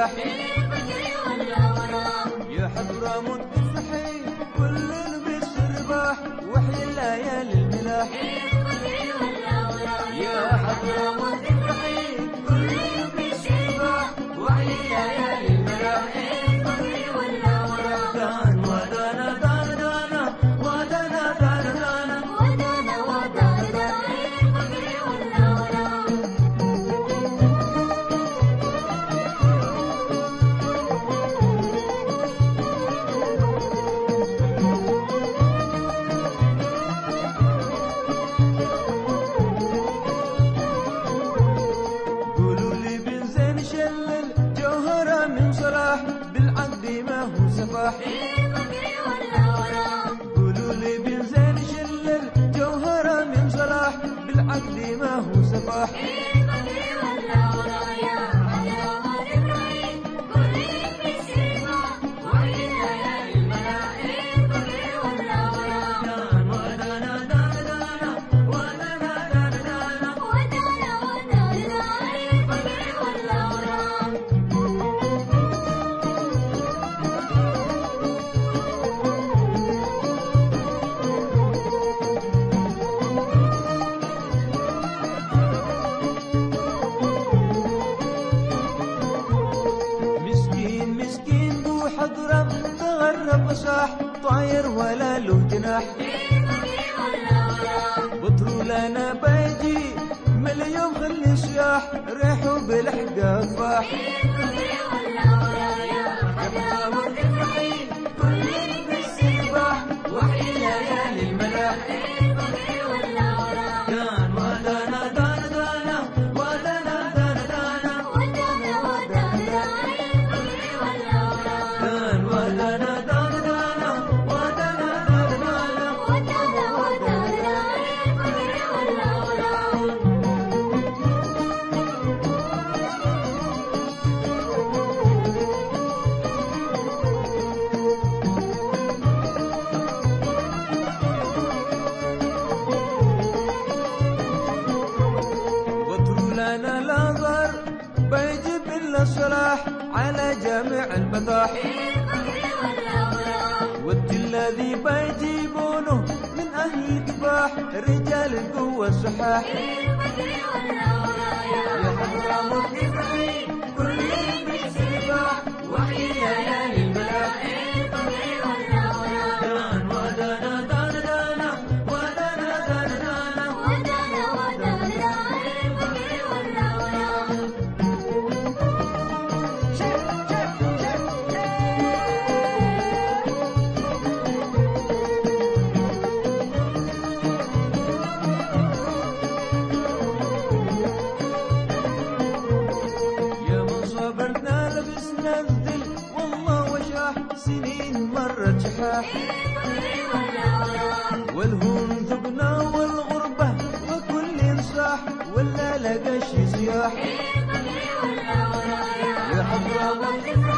الملاح يا حضرموت افرحي كل بالسرباح وحي الليالي الملاح يا حضرموت سفاح قولوا لي بن زين شلل جوهرة من صلاح بالعقد ما هو سفاح حضرم تغرب صاح طاير ولا له جناح. بطروا لنا بيجي مليون خلي سياح ريحوا بالحقا الصلاح على جميع البطاح والدي الذي بيجيبونه من أهل الكفاح رجال القوة الصحاح يا كل سنين مرت شحاح والهون ذقنا والغربة وكل صاح ولا لقى شي سياح. يا حضرموت افرحي